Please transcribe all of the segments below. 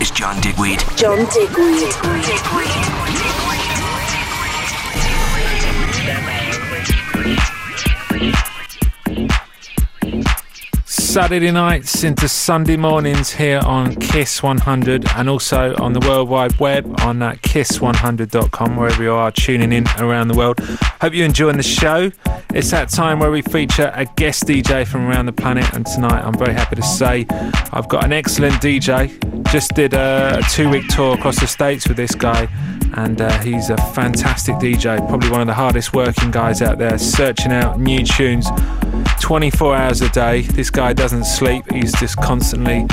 is John Digweed. John Digweed. Digweed. Saturday nights into Sunday mornings here on Kiss 100 and also on the World Wide Web on uh, kiss100.com, wherever you are tuning in around the world. Hope you're enjoying the show. It's that time where we feature a guest DJ from around the planet, and tonight I'm very happy to say I've got an excellent DJ. Just did a, a two week tour across the States with this guy, and uh, he's a fantastic DJ, probably one of the hardest working guys out there, searching out new tunes 24 hours a day. This guy doesn't sleep, he's just constantly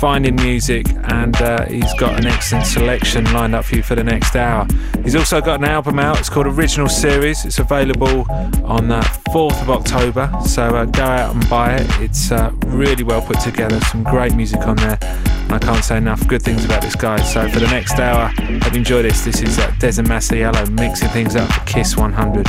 finding music, and uh, he's got an excellent selection lined up for you for the next hour. He's also got an album out, it's called Original Series. It's available on the 4th of October, so uh, go out and buy it. It's uh, really well put together, some great music on there. And I can't say enough good things about this guy. So for the next hour, hope you enjoy this. This is uh, Desyn Masiello mixing things up for Kiss 100.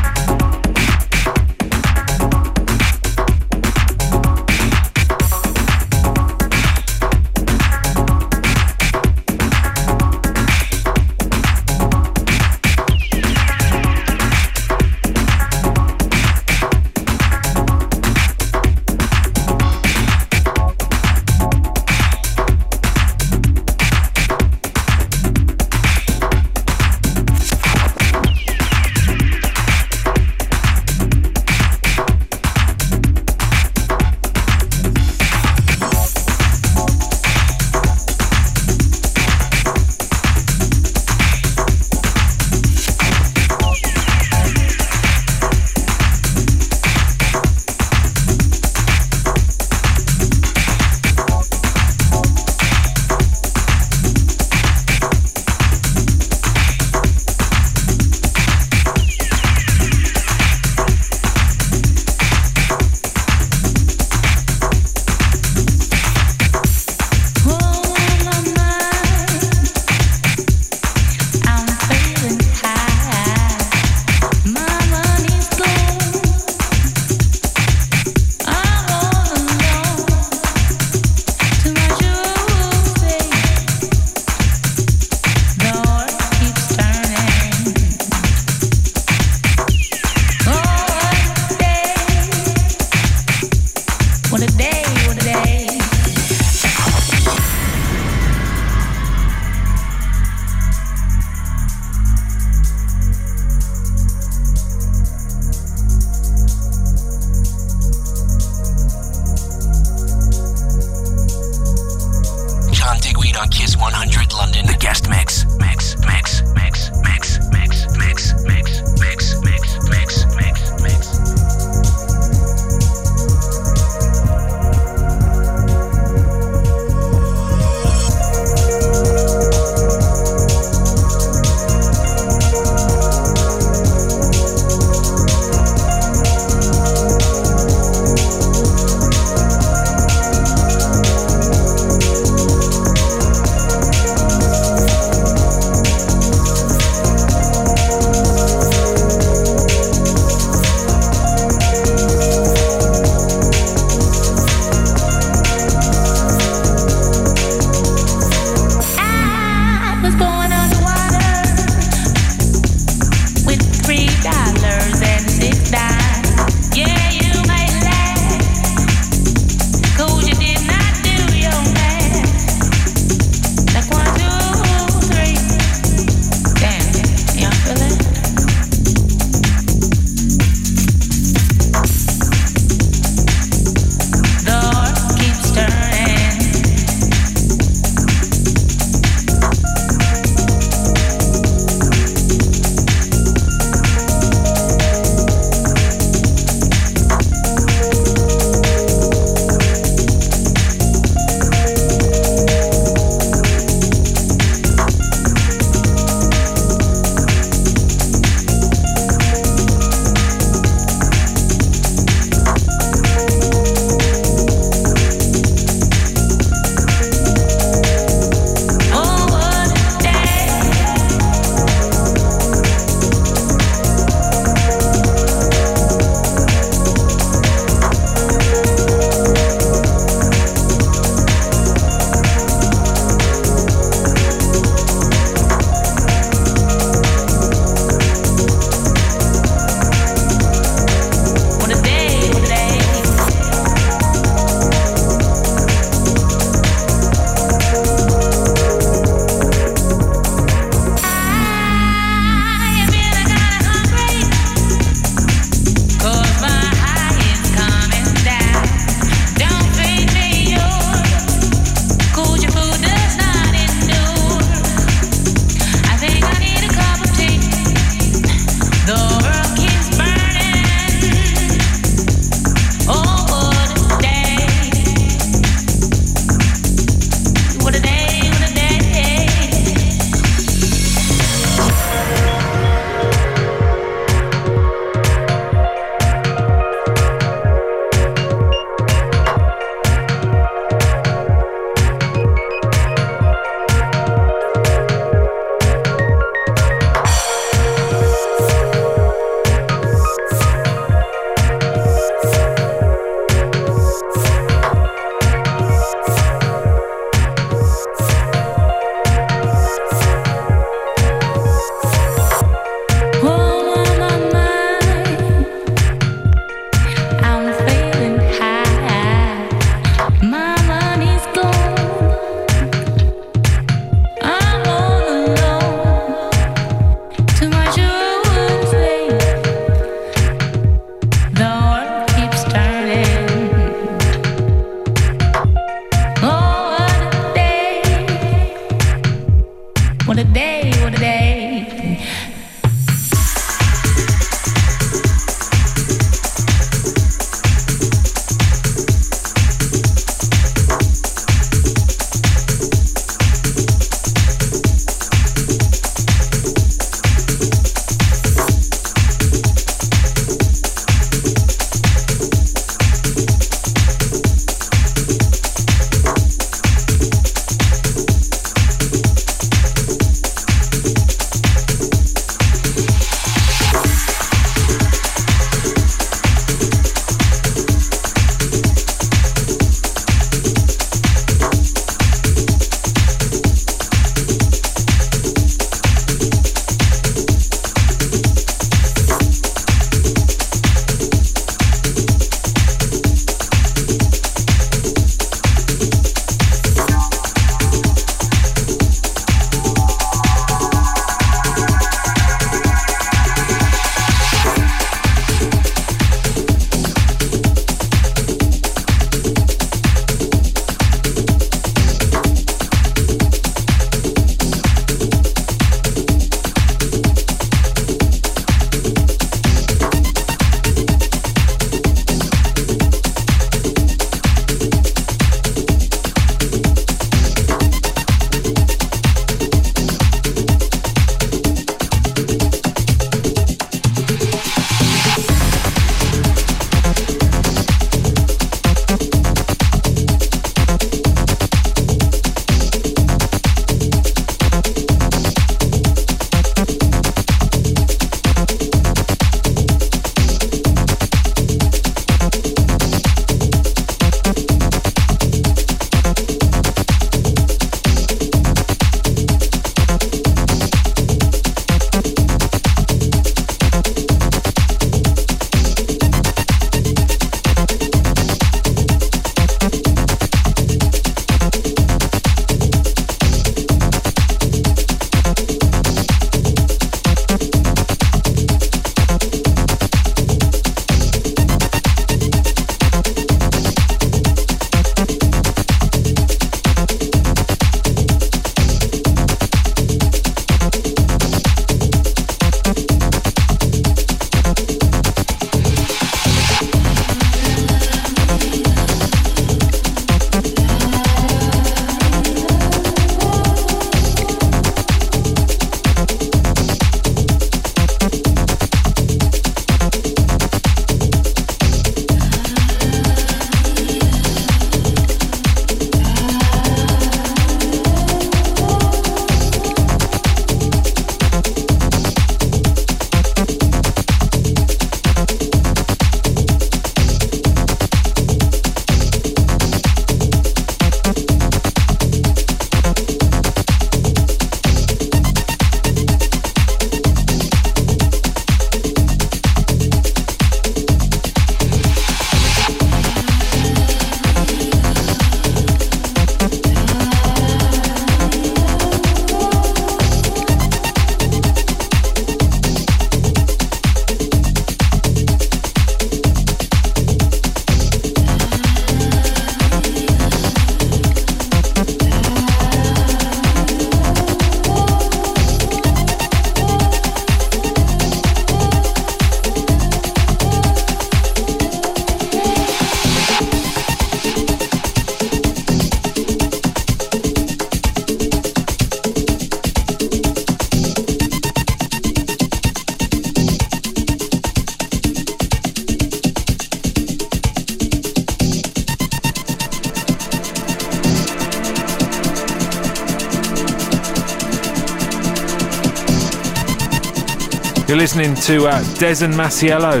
Listening to uh, Desyn Masiello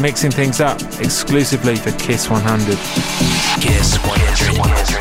mixing things up exclusively for Kiss 100. Kiss 100.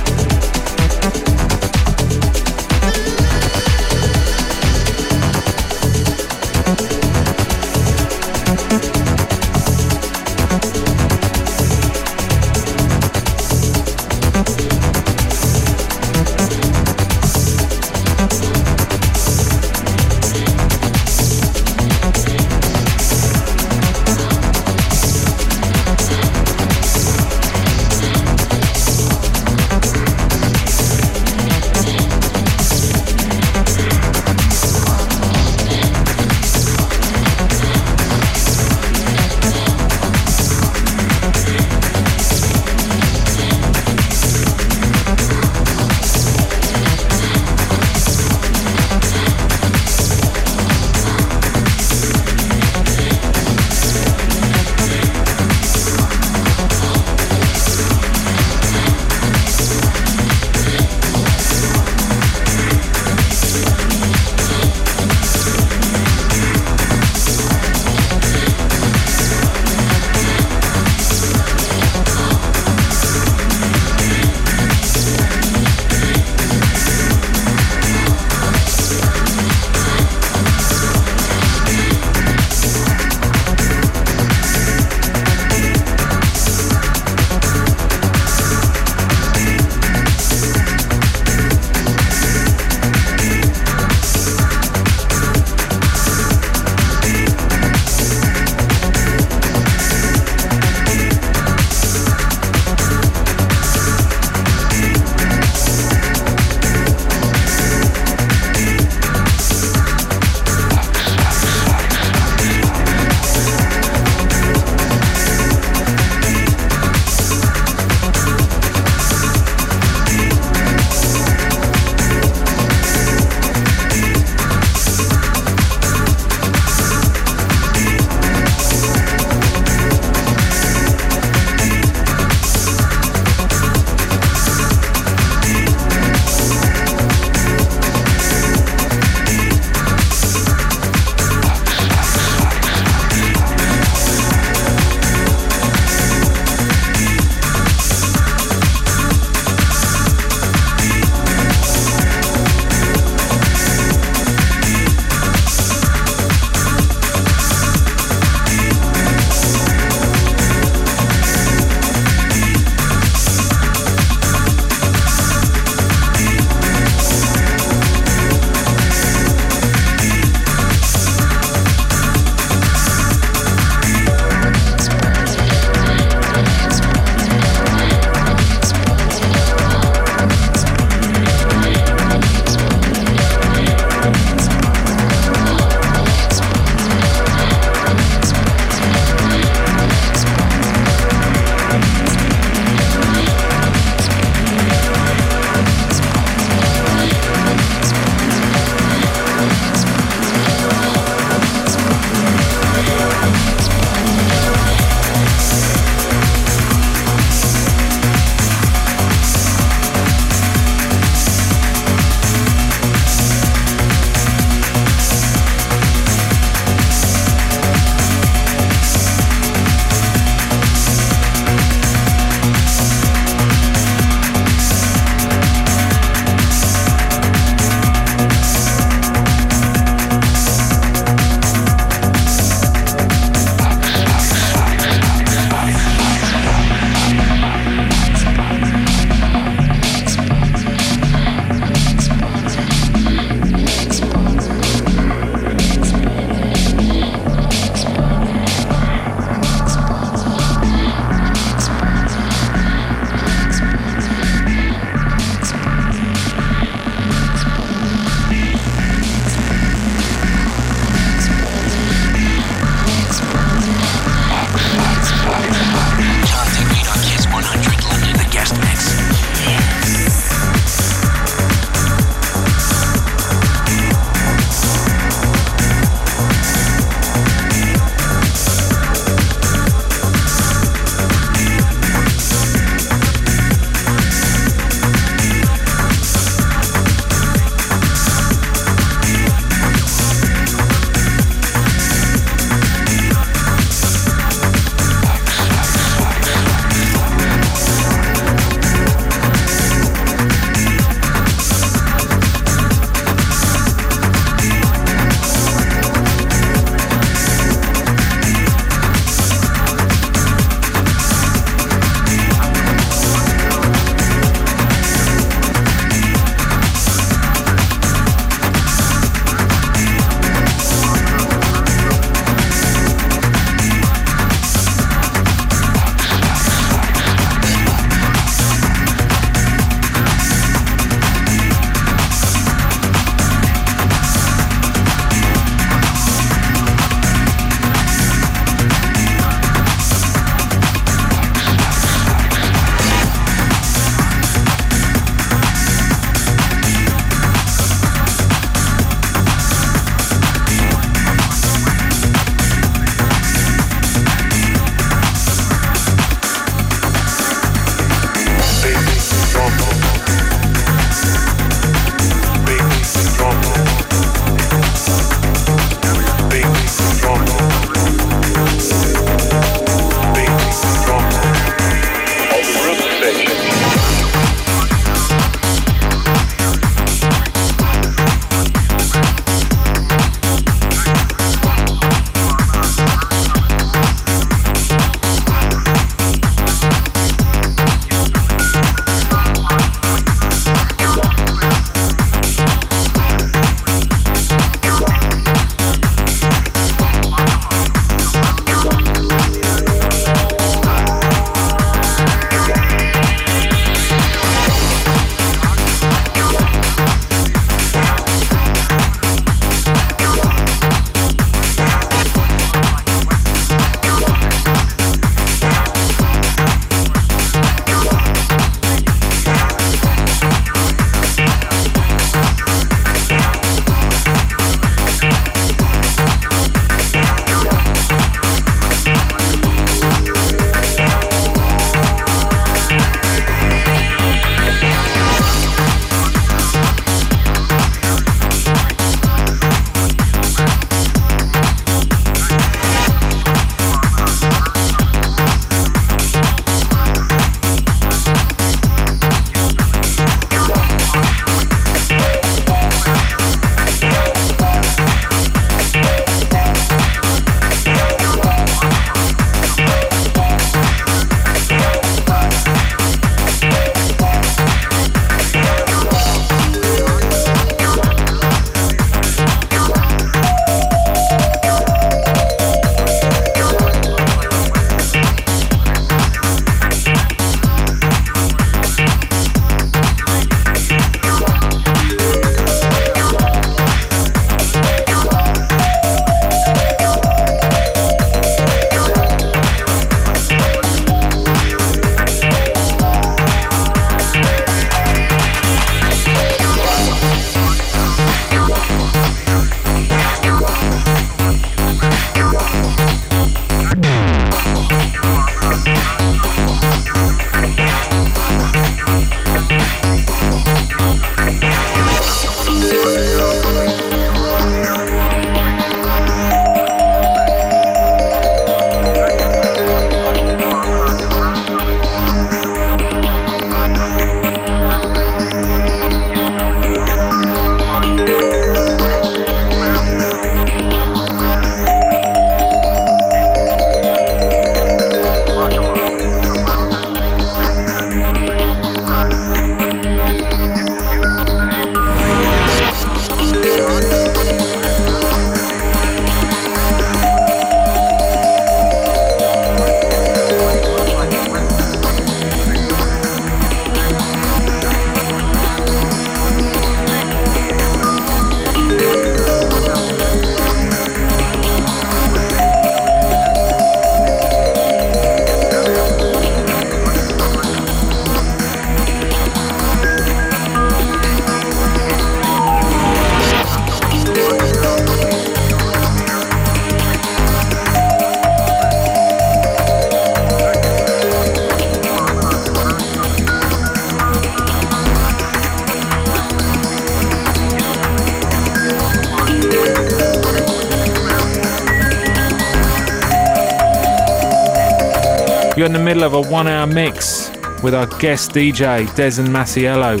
You're in the middle of a one hour mix with our guest DJ, Desyn Masiello,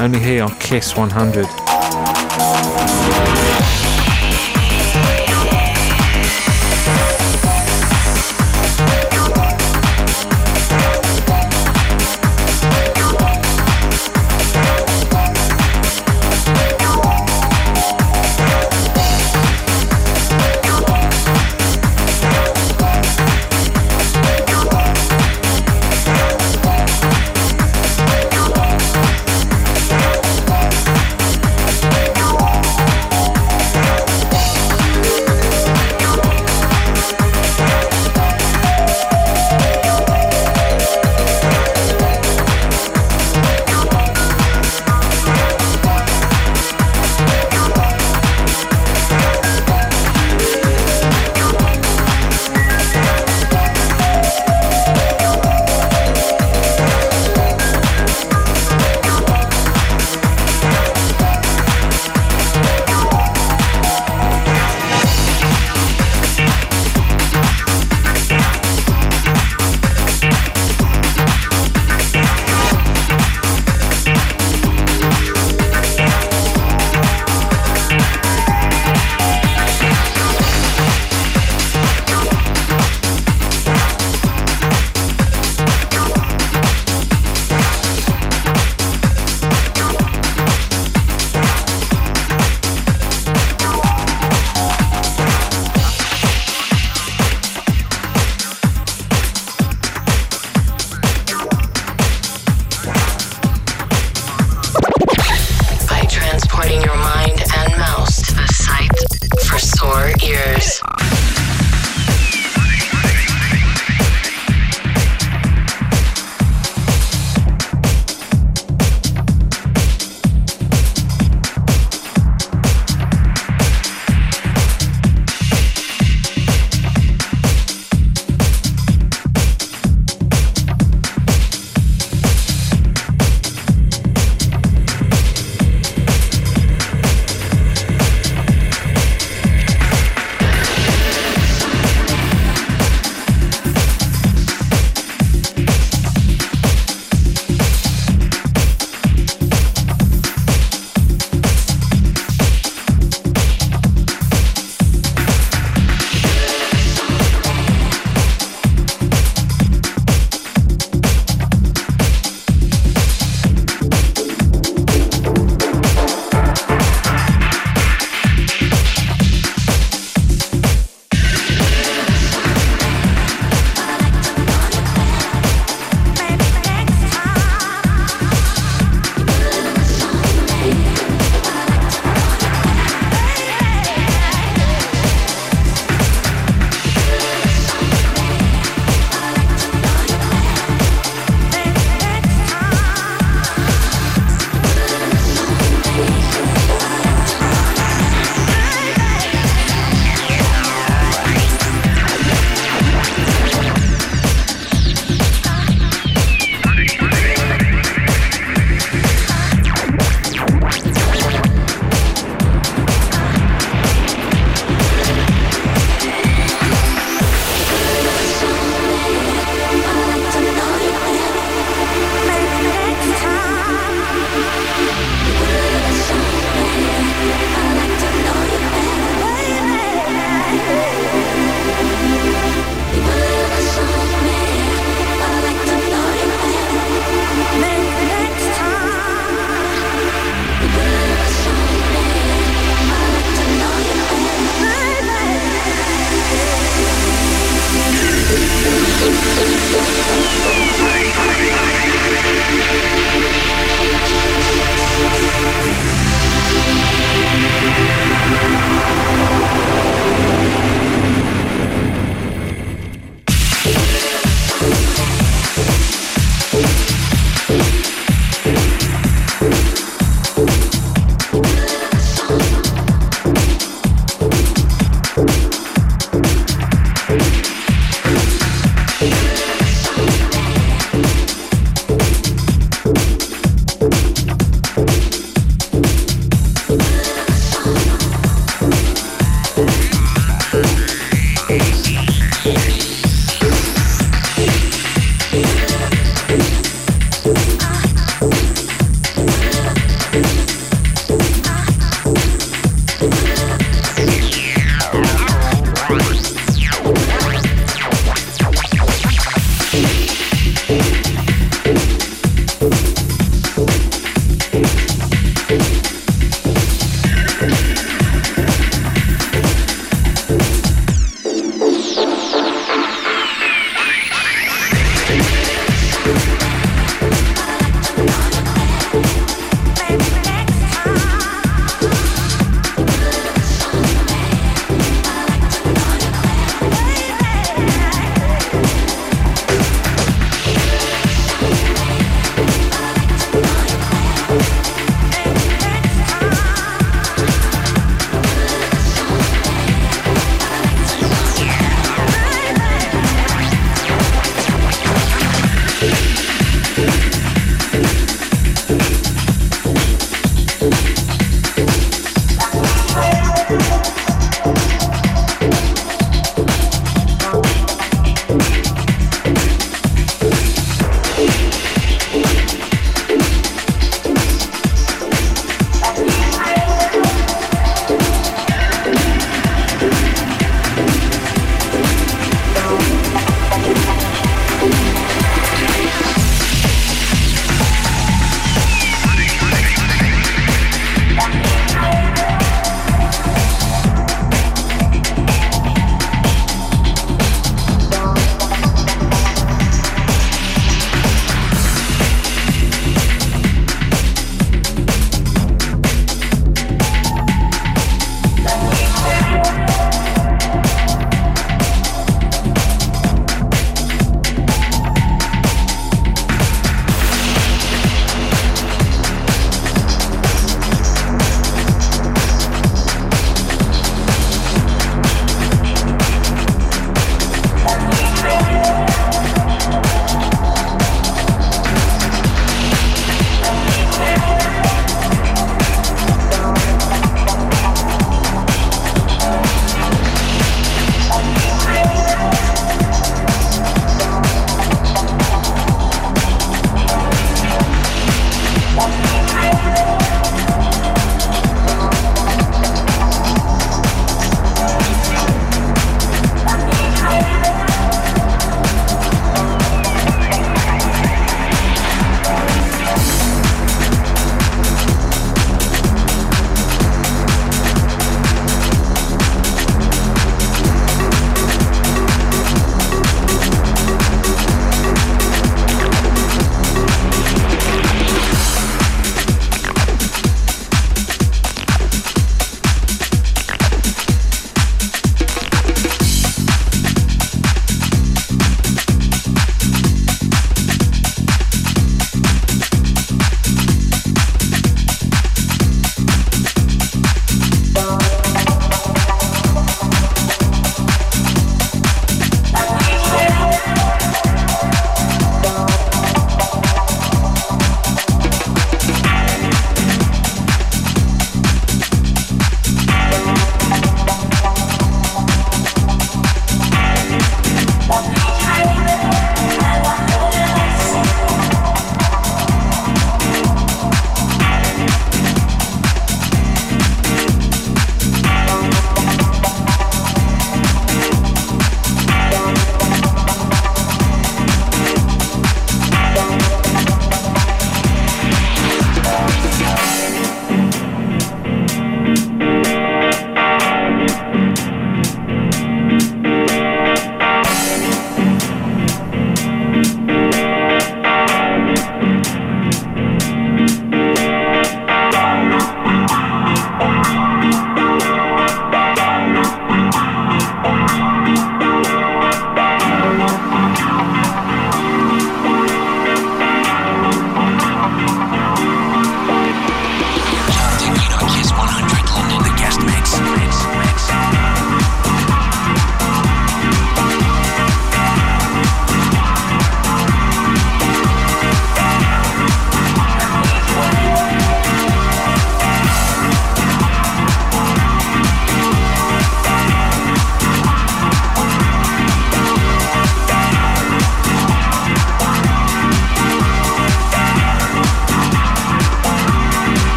only here on Kiss 100.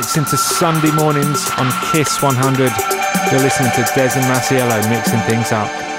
Nights into Sunday mornings on Kiss 100. You're listening to Desyn Masiello mixing things up.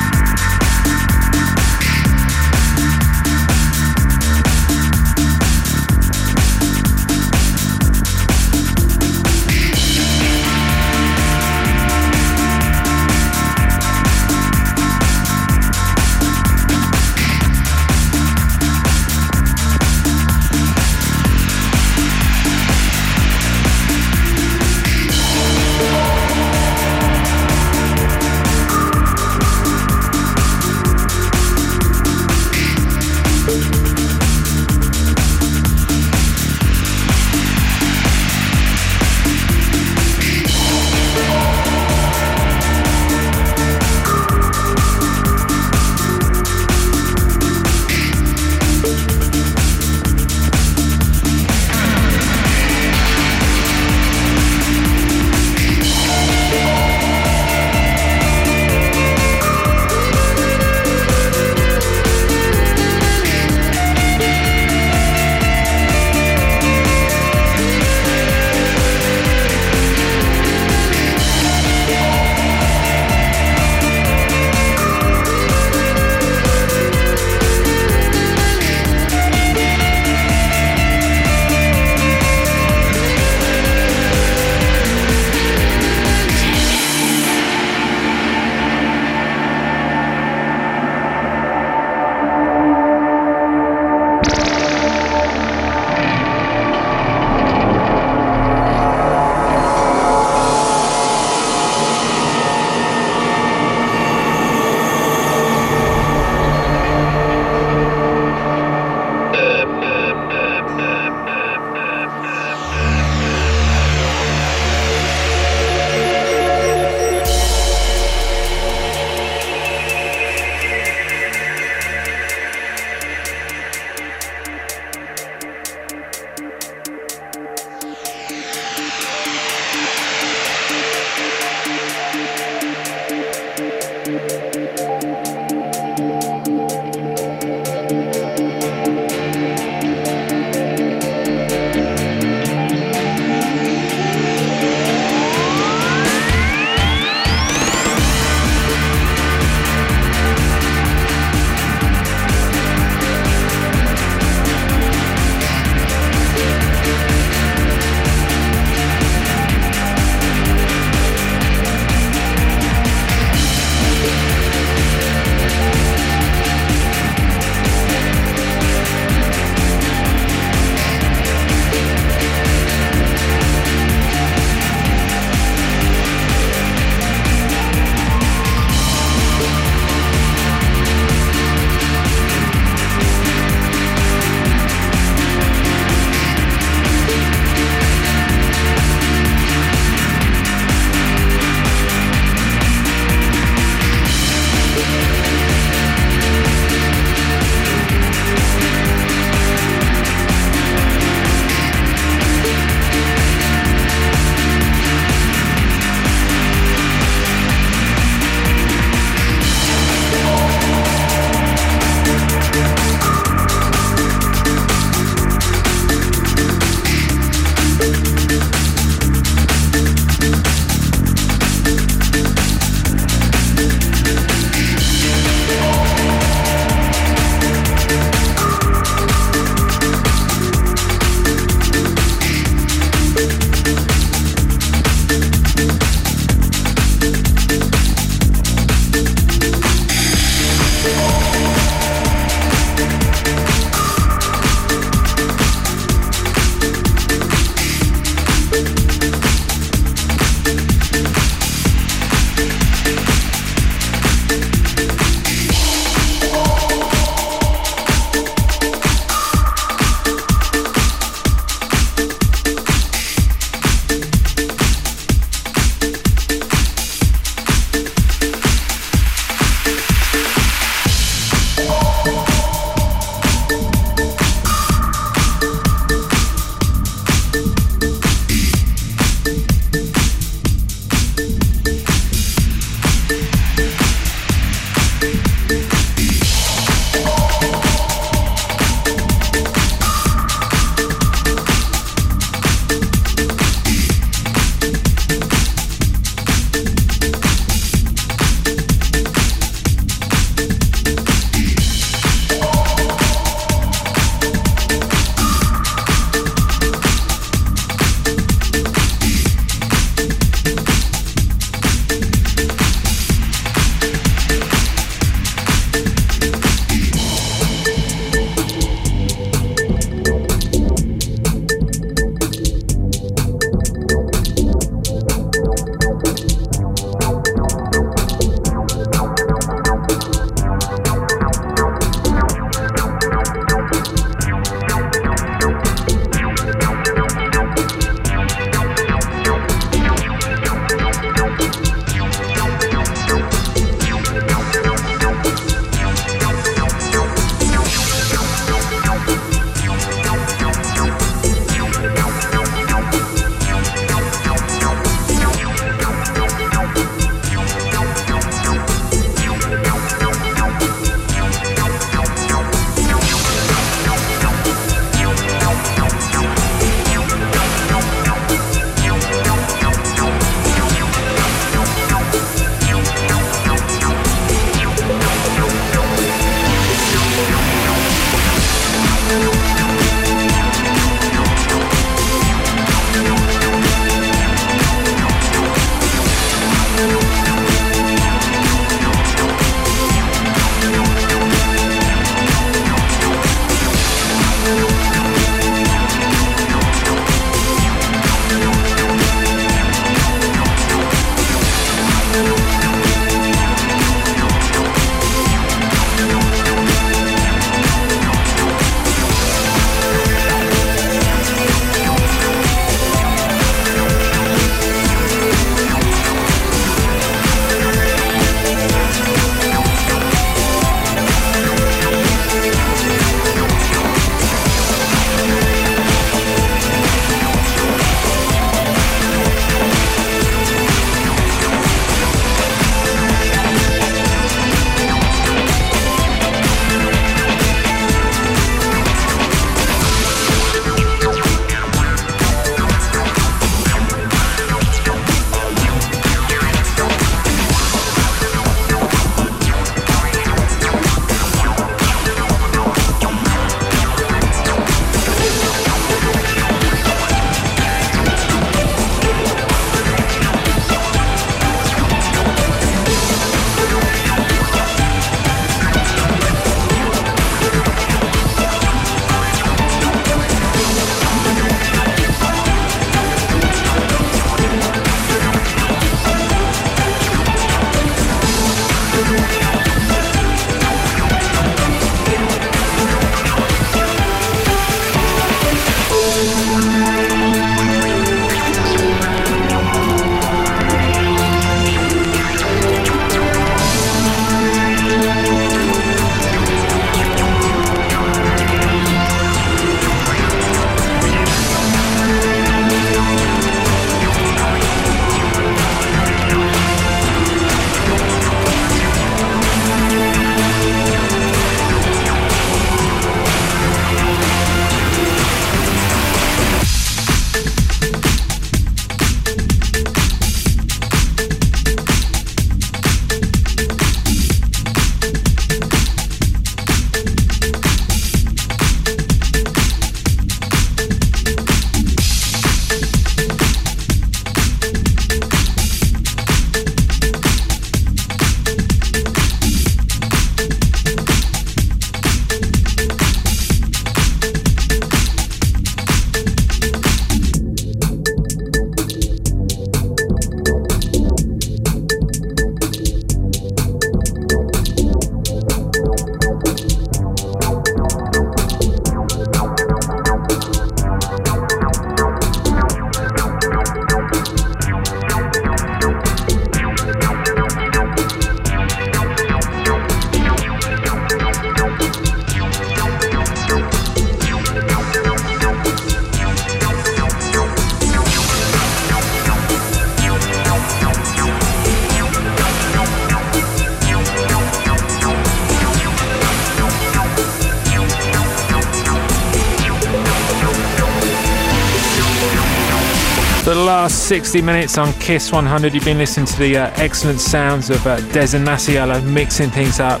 60 minutes on Kiss 100, you've been listening to the uh, excellent sounds of uh, Desyn Masiello mixing things up.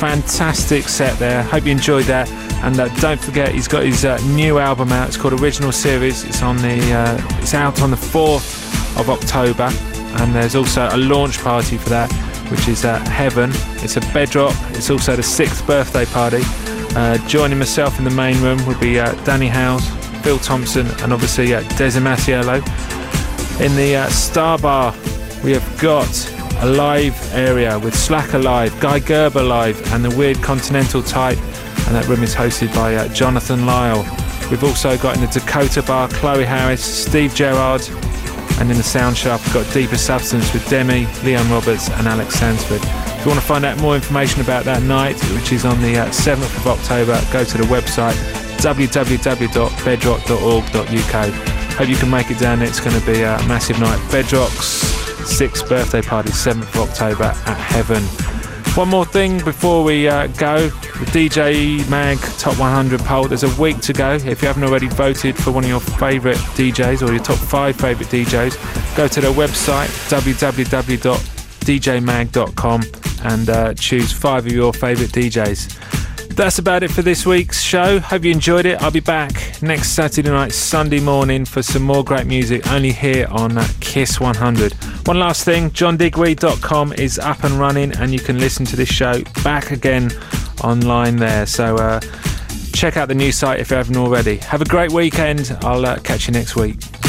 Fantastic set there. Hope you enjoyed that. And uh, don't forget, he's got his uh, new album out. It's called Original Series. It's on the. Uh, it's out on the 4th of October, and there's also a launch party for that, which is uh, Heaven. It's a bedrock. It's also the sixth birthday party. Uh, joining myself in the main room will be Danny Howells, Phil Thompson, and obviously uh, Desyn Masiello. In the uh, Star Bar, we have got a live area with Slack Alive, Guy Gerber Live, and the Weird Continental Type and that room is hosted by uh, Jonathan Lyle. We've also got in the Dakota Bar Chloe Harris, Steve Gerrard, and in the Sound Shop we've got Deeper Substance with Demi, Leon Roberts, and Alex Sansford. If you want to find out more information about that night, which is on the uh, 7th of October, go to the website www.bedrock.org.uk. Hope you can make it down. It's going to be a massive night. Bedrock's sixth birthday party, 7th of October at Heaven. One more thing before we uh, go the DJ Mag Top 100 poll. There's a week to go. If you haven't already voted for one of your favourite DJs or your top five favourite DJs, go to their website www.djmag.com and uh, choose five of your favourite DJs. That's about it for this week's show. Hope you enjoyed it. I'll be back next Saturday night, Sunday morning for some more great music only here on Kiss 100. One last thing johndigweed.com is up and running and you can listen to this show back again online there. So uh, check out the new site if you haven't already. Have a great weekend. I'll uh, catch you next week.